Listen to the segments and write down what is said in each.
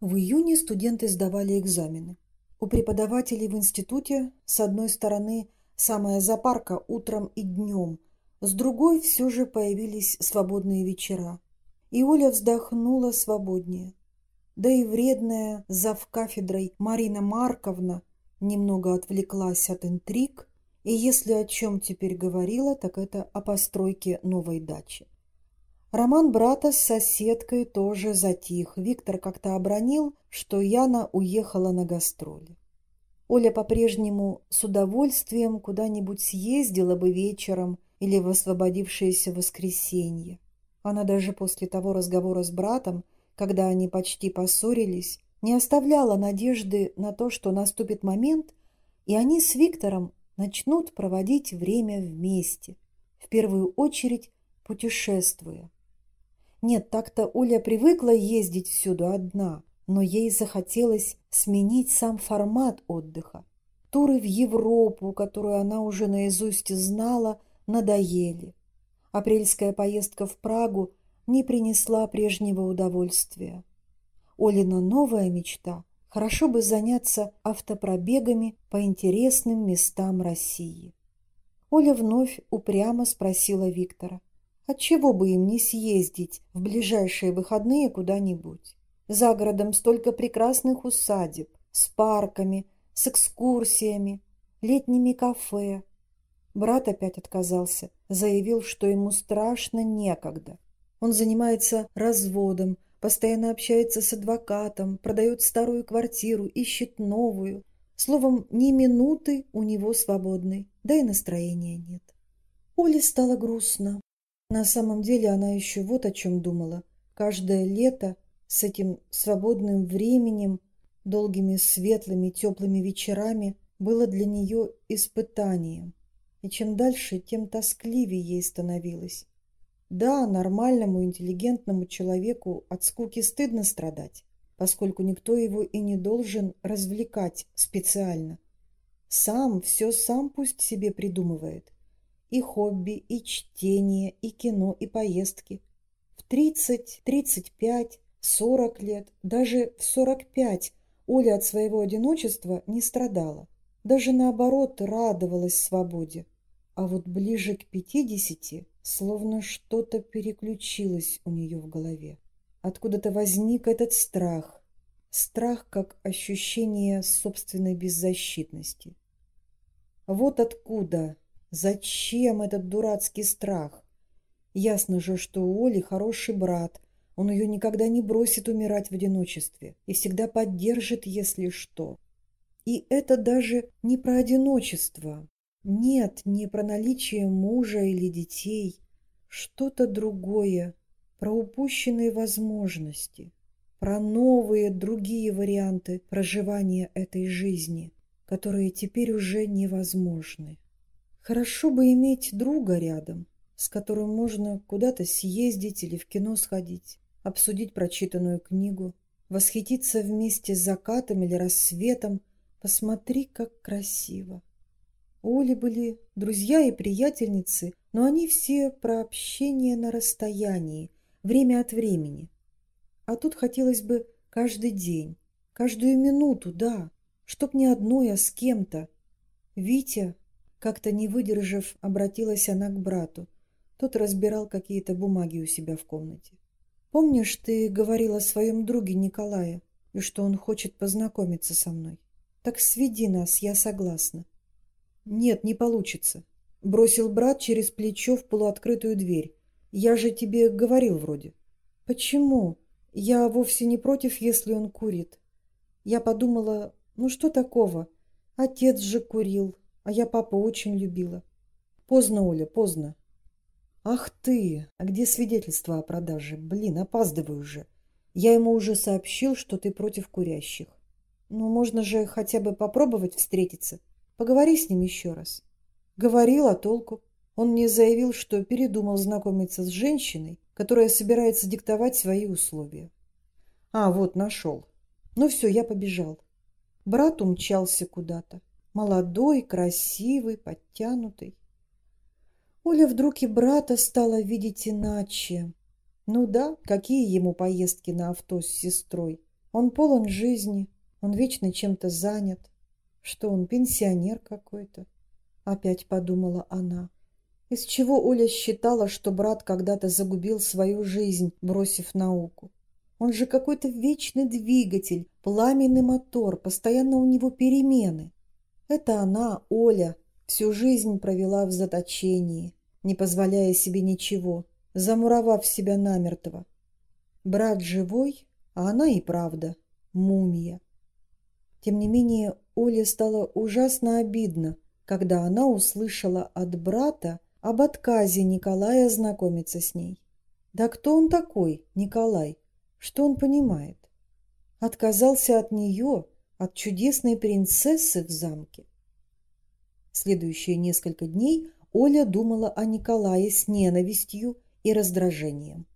В июне студенты сдавали экзамены. У преподавателей в институте с одной стороны самая запарка утром и днем, с другой все же появились свободные вечера. И Оля вздохнула свободнее. Да и вредная завкафедрой Марина Марковна немного отвлеклась от интриг, и если о чем теперь говорила, так это о постройке новой дачи. Роман брата с соседкой тоже затих. Виктор как-то обронил, что Яна уехала на гастроли. Оля по-прежнему с удовольствием куда-нибудь съездила бы вечером или в освободившееся воскресенье. Она даже после того разговора с братом, когда они почти поссорились, не оставляла надежды на то, что наступит момент, и они с Виктором начнут проводить время вместе, в первую очередь путешествуя. Нет, так-то Оля привыкла ездить всюду одна, но ей захотелось сменить сам формат отдыха. Туры в Европу, которую она уже наизусть знала, надоели. Апрельская поездка в Прагу не принесла прежнего удовольствия. Олина новая мечта – хорошо бы заняться автопробегами по интересным местам России. Оля вновь упрямо спросила Виктора. Отчего бы им не съездить в ближайшие выходные куда-нибудь? За городом столько прекрасных усадеб, с парками, с экскурсиями, летними кафе. Брат опять отказался, заявил, что ему страшно некогда. Он занимается разводом, постоянно общается с адвокатом, продает старую квартиру, ищет новую. Словом, ни минуты у него свободной, да и настроения нет. Оле стало грустно. На самом деле она еще вот о чем думала. Каждое лето с этим свободным временем, долгими светлыми теплыми вечерами было для нее испытанием. И чем дальше, тем тоскливее ей становилось. Да, нормальному, интеллигентному человеку от скуки стыдно страдать, поскольку никто его и не должен развлекать специально. Сам, все сам пусть себе придумывает и хобби, и чтение, и кино, и поездки. В 30, 35, 40 лет, даже в 45 Оля от своего одиночества не страдала. Даже наоборот радовалась свободе. А вот ближе к 50 словно что-то переключилось у нее в голове. Откуда-то возник этот страх. Страх как ощущение собственной беззащитности. Вот откуда Зачем этот дурацкий страх? Ясно же, что у Оли хороший брат. Он ее никогда не бросит умирать в одиночестве и всегда поддержит, если что. И это даже не про одиночество. Нет, не про наличие мужа или детей. Что-то другое, про упущенные возможности, про новые другие варианты проживания этой жизни, которые теперь уже невозможны. Хорошо бы иметь друга рядом, с которым можно куда-то съездить или в кино сходить, обсудить прочитанную книгу, восхититься вместе с закатом или рассветом. Посмотри, как красиво. У Оли были друзья и приятельницы, но они все про общение на расстоянии, время от времени. А тут хотелось бы каждый день, каждую минуту, да, чтоб не одной, а с кем-то. Витя как-то не выдержав, обратилась она к брату. Тот разбирал какие-то бумаги у себя в комнате. «Помнишь, ты говорил о своем друге Николае, и что он хочет познакомиться со мной? Так сведи нас, я согласна». «Нет, не получится», — бросил брат через плечо в полуоткрытую дверь. «Я же тебе говорил вроде». «Почему? Я вовсе не против, если он курит». Я подумала, ну что такого? Отец же курил, а я папу очень любила. Поздно, Оля, поздно. Ах ты, а где свидетельство о продаже? Блин, опаздываю уже. Я ему уже сообщил, что ты против курящих. Ну, можно же хотя бы попробовать встретиться. Поговори с ним еще раз. Говорил, а толку? Он мне заявил, что передумал знакомиться с женщиной, которая собирается диктовать свои условия. А, вот, нашел. Ну все, я побежал. Брат умчался куда-то. Молодой, красивый, подтянутый. Оля вдруг и брата стала видеть иначе. Ну да, какие ему поездки на авто с сестрой. Он полон жизни, он вечно чем-то занят. Что он, пенсионер какой-то? Опять подумала она. Из чего Оля считала, что брат когда-то загубил свою жизнь, бросив науку? Он же какой-то вечный двигатель, пламенный мотор, постоянно у него перемены. Это она, Оля, всю жизнь провела в заточении, не позволяя себе ничего, замуровав себя намертво. Брат живой, а она и правда мумия. Тем не менее, Оле стало ужасно обидно, когда она услышала от брата об отказе Николая знакомиться с ней. Да кто он такой, Николай? Что он понимает? Отказался от нее, от чудесной принцессы в замке. Следующие несколько дней Оля думала о Николае с ненавистью и раздражением.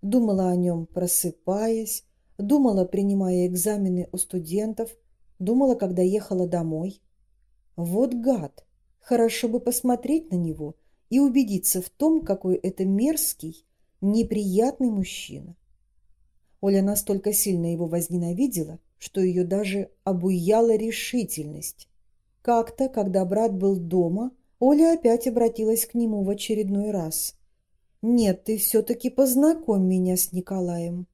Думала о нем, просыпаясь, думала, принимая экзамены у студентов, думала, когда ехала домой. Вот гад! Хорошо бы посмотреть на него и убедиться в том, какой это мерзкий, неприятный мужчина. Оля настолько сильно его возненавидела, что ее даже обуяла решительность. Как-то, когда брат был дома, Оля опять обратилась к нему в очередной раз. «Нет, ты все-таки познакомь меня с Николаем».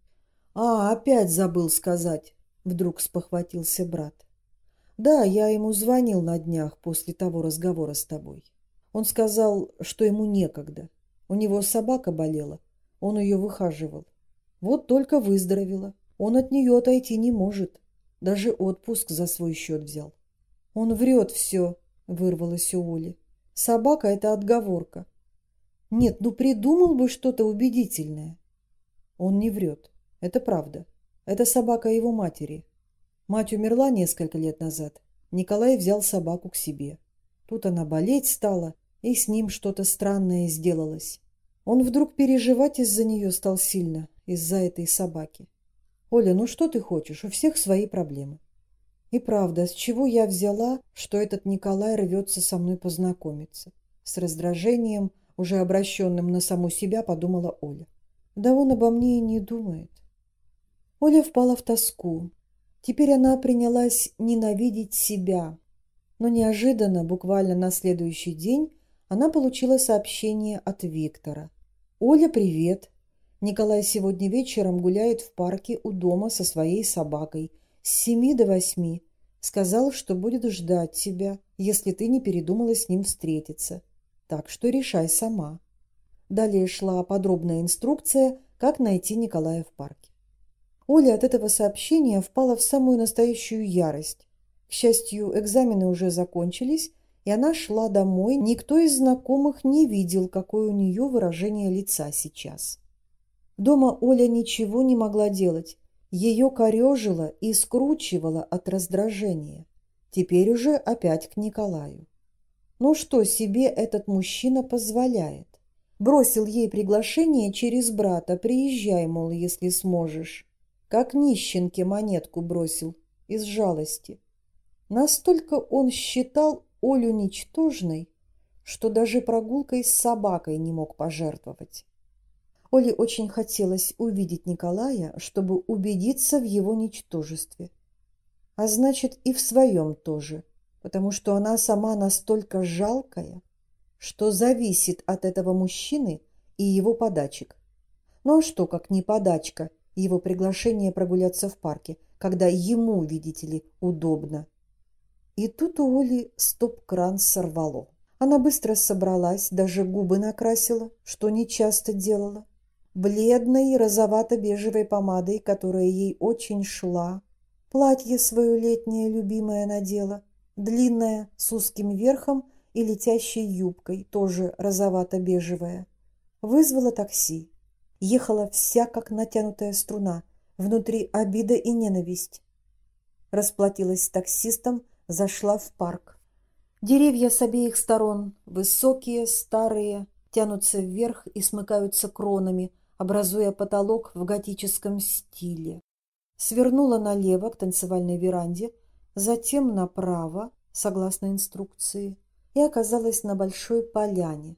«А, опять забыл сказать», — вдруг спохватился брат. «Да, я ему звонил на днях после того разговора с тобой. Он сказал, что ему некогда. У него собака болела, он ее выхаживал. Вот только выздоровела. Он от нее отойти не может. Даже отпуск за свой счет взял. Он врет все, вырвалось у Оли. Собака – это отговорка. Нет, ну придумал бы что-то убедительное. Он не врет. Это правда. Это собака его матери. Мать умерла несколько лет назад. Николай взял собаку к себе. Тут она болеть стала, и с ним что-то странное сделалось. Он вдруг переживать из-за нее стал сильно, из-за этой собаки. Оля, ну что ты хочешь? У всех свои проблемы. И правда, с чего я взяла, что этот Николай рвется со мной познакомиться? С раздражением, уже обращенным на саму себя, подумала Оля. Да он обо мне и не думает. Оля впала в тоску. Теперь она принялась ненавидеть себя. Но неожиданно, буквально на следующий день, она получила сообщение от Виктора. «Оля, привет! Николай сегодня вечером гуляет в парке у дома со своей собакой с семи до восьми. Сказал, что будет ждать тебя, если ты не передумала с ним встретиться. Так что решай сама». Далее шла подробная инструкция, как найти Николая в парке. Оля от этого сообщения впала в самую настоящую ярость. К счастью, экзамены уже закончились, и она шла домой. Никто из знакомых не видел, какое у нее выражение лица сейчас. Дома Оля ничего не могла делать. Ее корежило и скручивало от раздражения. Теперь уже опять к Николаю. Ну что себе этот мужчина позволяет? Бросил ей приглашение через брата. Приезжай, мол, если сможешь. Как нищенке монетку бросил из жалости. Настолько он считал Олю ничтожной, что даже прогулкой с собакой не мог пожертвовать. Оле очень хотелось увидеть Николая, чтобы убедиться в его ничтожестве. А значит, и в своем тоже, потому что она сама настолько жалкая, что зависит от этого мужчины и его подачек. Ну а что, как не подачка – его приглашение прогуляться в парке, когда ему, видите ли, удобно. И тут у Оли стоп-кран сорвало. Она быстро собралась, даже губы накрасила, что не часто делала. Бледной розовато-бежевой помадой, которая ей очень шла. Платье свое летнее любимое надела, длинное, с узким верхом и летящей юбкой, тоже розовато-бежевая. Вызвала такси ехала вся как натянутая струна, внутри обида и ненависть. Расплатилась с таксистом, зашла в парк. Деревья с обеих сторон, высокие, старые, тянутся вверх и смыкаются кронами, образуя потолок в готическом стиле. Свернула налево к танцевальной веранде, затем направо, согласно инструкции, и оказалась на большой поляне,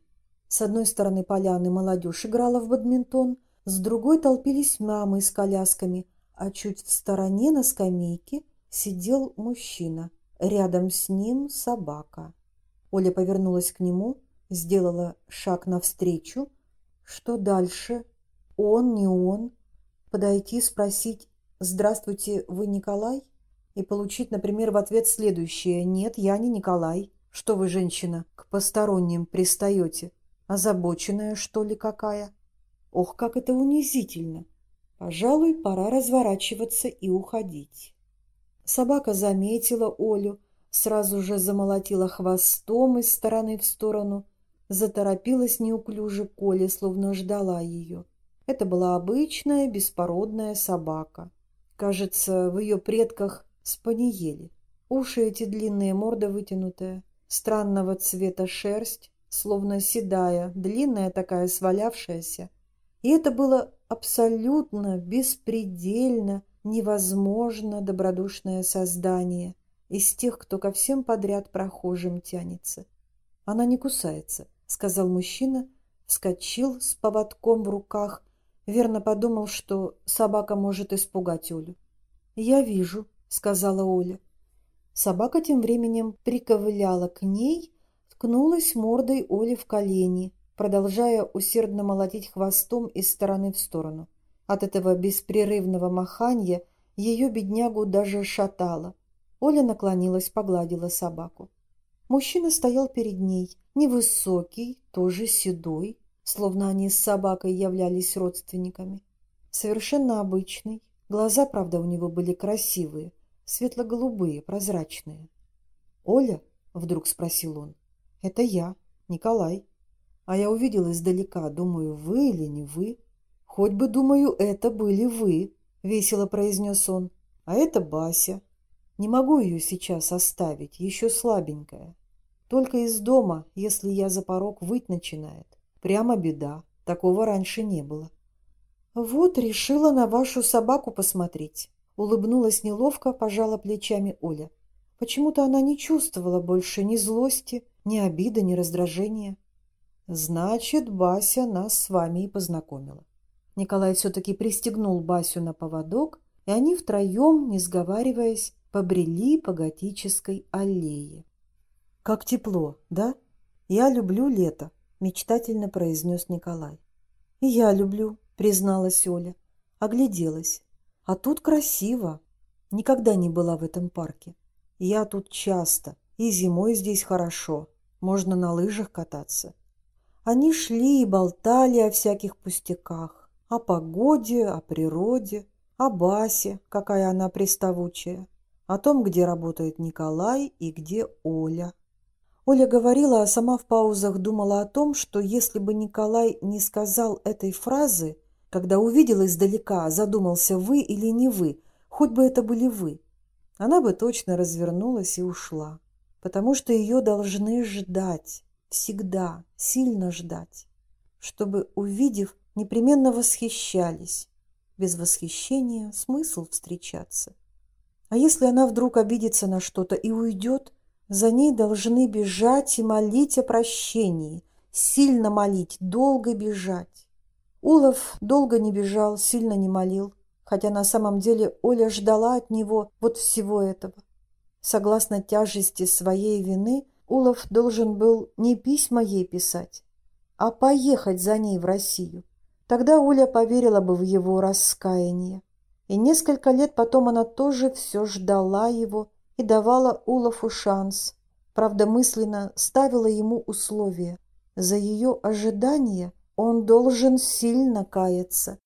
с одной стороны поляны молодежь играла в бадминтон, с другой толпились мамы с колясками, а чуть в стороне на скамейке сидел мужчина. Рядом с ним собака. Оля повернулась к нему, сделала шаг навстречу. Что дальше? Он, не он? Подойти, спросить «Здравствуйте, вы Николай?» и получить, например, в ответ следующее «Нет, я не Николай». Что вы, женщина, к посторонним пристаете? Озабоченная, что ли, какая? Ох, как это унизительно! Пожалуй, пора разворачиваться и уходить. Собака заметила Олю, сразу же замолотила хвостом из стороны в сторону, заторопилась неуклюже к Оле, словно ждала ее. Это была обычная беспородная собака. Кажется, в ее предках спаниели. Уши эти длинные, морда вытянутая, странного цвета шерсть, словно седая, длинная такая, свалявшаяся. И это было абсолютно, беспредельно, невозможно добродушное создание из тех, кто ко всем подряд прохожим тянется. Она не кусается, сказал мужчина, вскочил с поводком в руках, верно подумал, что собака может испугать Олю. «Я вижу», — сказала Оля. Собака тем временем приковыляла к ней, ткнулась мордой Оли в колени, продолжая усердно молотить хвостом из стороны в сторону. От этого беспрерывного маханья ее беднягу даже шатало. Оля наклонилась, погладила собаку. Мужчина стоял перед ней, невысокий, тоже седой, словно они с собакой являлись родственниками. Совершенно обычный. Глаза, правда, у него были красивые, светло-голубые, прозрачные. «Оля?» — вдруг спросил он. «Это я, Николай. А я увидел издалека, думаю, вы или не вы?» «Хоть бы, думаю, это были вы», — весело произнес он. «А это Бася. Не могу ее сейчас оставить, еще слабенькая. Только из дома, если я за порог выть начинает. Прямо беда. Такого раньше не было. Вот решила на вашу собаку посмотреть. Улыбнулась неловко, пожала плечами Оля. Почему-то она не чувствовала больше ни злости, ни обиды, ни раздражения. Значит, Бася нас с вами и познакомила. Николай все-таки пристегнул Басю на поводок, и они втроем, не сговариваясь, побрели по готической аллее. «Как тепло, да? Я люблю лето», мечтательно произнес Николай. «И я люблю», — призналась Оля. Огляделась. «А тут красиво. Никогда не была в этом парке. Я тут часто, и зимой здесь хорошо. Можно на лыжах кататься». Они шли и болтали о всяких пустяках. О погоде, о природе, о Басе, какая она приставучая, о том, где работает Николай и где Оля. Оля говорила, а сама в паузах думала о том, что если бы Николай не сказал этой фразы, когда увидел издалека, задумался вы или не вы, хоть бы это были вы, она бы точно развернулась и ушла, потому что ее должны ждать, всегда, сильно ждать, чтобы, увидев, непременно восхищались. Без восхищения смысл встречаться. А если она вдруг обидится на что-то и уйдет, за ней должны бежать и молить о прощении, сильно молить, долго бежать. Улов долго не бежал, сильно не молил, хотя на самом деле Оля ждала от него вот всего этого. Согласно тяжести своей вины, Улов должен был не письма ей писать, а поехать за ней в Россию. Тогда Оля поверила бы в его раскаяние. И несколько лет потом она тоже все ждала его, и давала Улафу шанс, правда мысленно ставила ему условия. За ее ожидание он должен сильно каяться.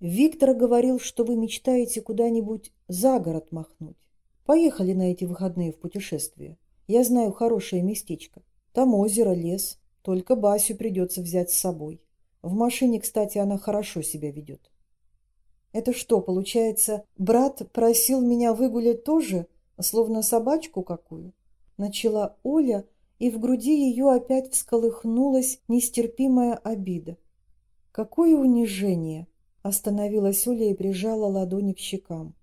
Виктор говорил, что вы мечтаете куда-нибудь за город махнуть. Поехали на эти выходные в путешествие. Я знаю хорошее местечко. Там озеро, лес. Только Басю придется взять с собой. В машине, кстати, она хорошо себя ведет. Это что, получается, брат просил меня выгулять тоже? Словно собачку какую, начала Оля, и в груди ее опять всколыхнулась нестерпимая обида. «Какое унижение!» – остановилась Оля и прижала ладони к щекам.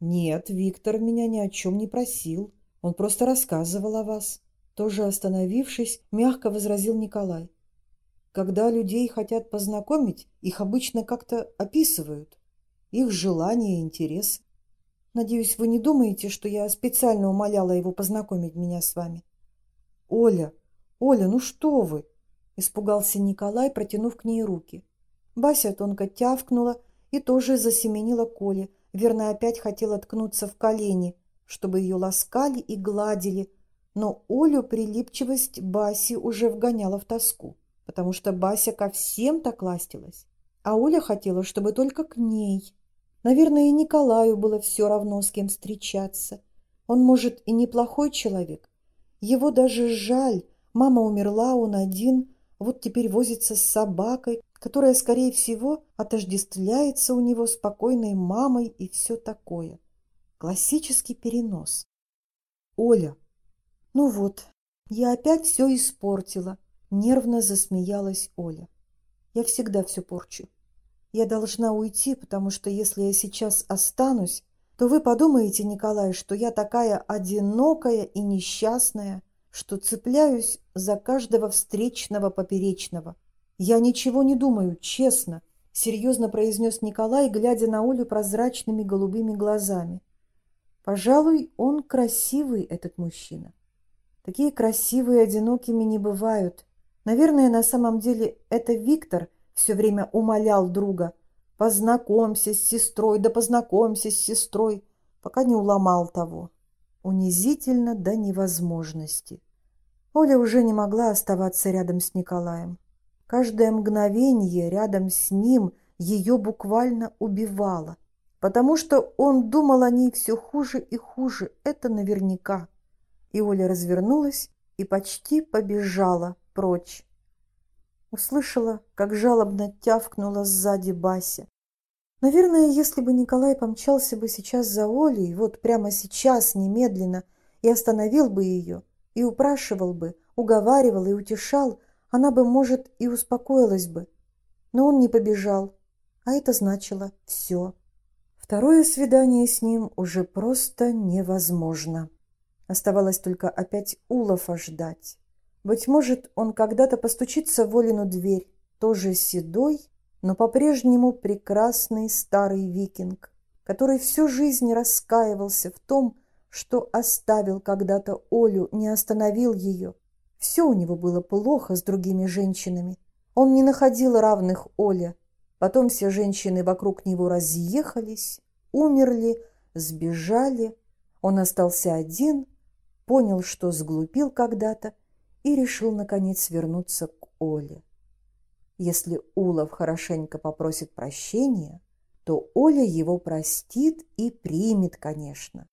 «Нет, Виктор меня ни о чем не просил. Он просто рассказывал о вас». Тоже остановившись, мягко возразил Николай. «Когда людей хотят познакомить, их обычно как-то описывают. их желания и интересы. Надеюсь, вы не думаете, что я специально умоляла его познакомить меня с вами? Оля, Оля, ну что вы? Испугался Николай, протянув к ней руки. Бася тонко тявкнула и тоже засеменила Коле, верно, опять хотела ткнуться в колени, чтобы ее ласкали и гладили, но Олю прилипчивость Баси уже вгоняла в тоску, потому что Бася ко всем так ластилась, а Оля хотела, чтобы только к ней. Наверное, и Николаю было все равно, с кем встречаться. Он, может, и неплохой человек. Его даже жаль. Мама умерла, он один. Вот теперь возится с собакой, которая, скорее всего, отождествляется у него спокойной мамой и все такое. Классический перенос. Оля. Ну вот, я опять все испортила. Нервно засмеялась Оля. Я всегда все порчу. Я должна уйти, потому что если я сейчас останусь, то вы подумаете, Николай, что я такая одинокая и несчастная, что цепляюсь за каждого встречного поперечного. Я ничего не думаю, честно, — серьезно произнес Николай, глядя на Олю прозрачными голубыми глазами. Пожалуй, он красивый, этот мужчина. Такие красивые одинокими не бывают. Наверное, на самом деле это Виктор — все время умолял друга «Познакомься с сестрой, да познакомься с сестрой», пока не уломал того. Унизительно до невозможности. Оля уже не могла оставаться рядом с Николаем. Каждое мгновение рядом с ним ее буквально убивало, потому что он думал о ней все хуже и хуже, это наверняка. И Оля развернулась и почти побежала прочь. Услышала, как жалобно тявкнула сзади Бася. Наверное, если бы Николай помчался бы сейчас за Олей, вот прямо сейчас, немедленно, и остановил бы ее, и упрашивал бы, уговаривал и утешал, она бы, может, и успокоилась бы. Но он не побежал, а это значило все. Второе свидание с ним уже просто невозможно. Оставалось только опять Улафа ждать. Быть может, он когда-то постучится в Олину дверь, тоже седой, но по-прежнему прекрасный старый викинг, который всю жизнь раскаивался в том, что оставил когда-то Олю, не остановил ее. Все у него было плохо с другими женщинами. Он не находил равных Оле. Потом все женщины вокруг него разъехались, умерли, сбежали. Он остался один, понял, что сглупил когда-то и решил, наконец, вернуться к Оле. Если Улов хорошенько попросит прощения, то Оля его простит и примет, конечно.